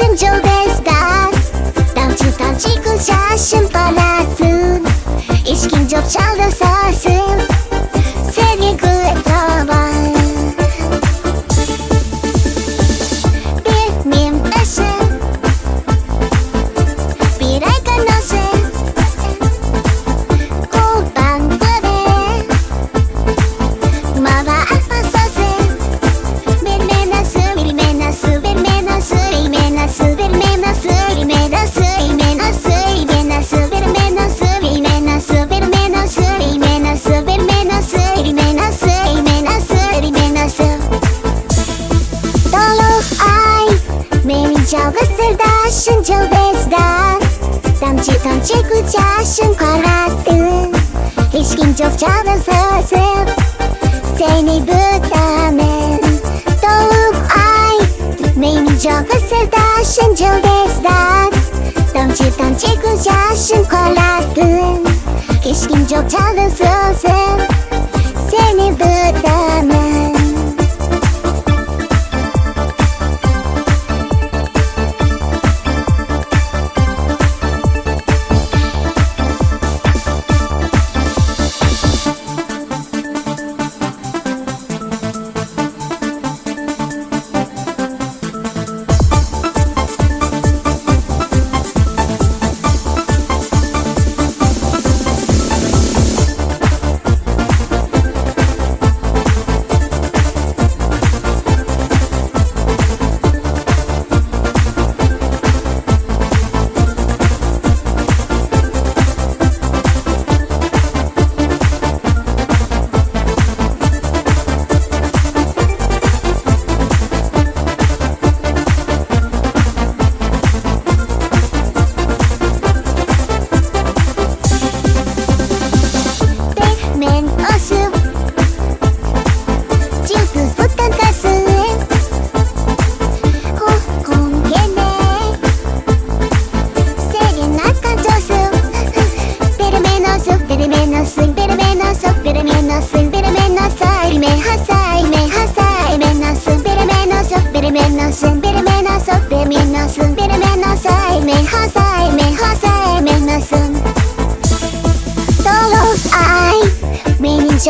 lasem joldesda Tamçı tamçı kuşaşın palatsın İşkin çok çaldı sen 找个事干，心就没事干。当知到结果，家心快乐的。其实工作找得琐碎，心里不坦然。多愉快！明天找个事干，心就没事干。当知到结果，家心快乐的。其实工作找得琐碎。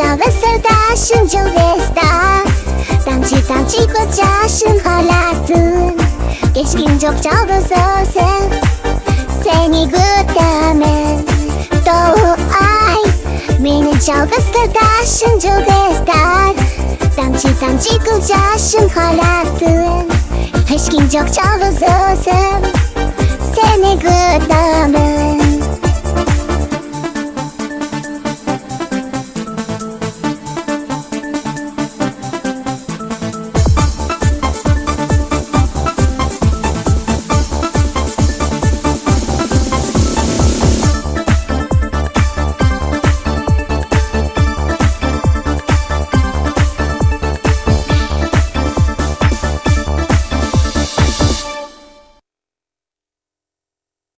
매년 적었을 다신 적했다 땀지 땀지고 자신 허락든 깨시킨 적 적어서 세 생이 그다음엔 또 아이 매년 적었을 다신 적했다 땀지 땀지고 자신 허락든 깨시킨 적 적어서 세 생이 그다음엔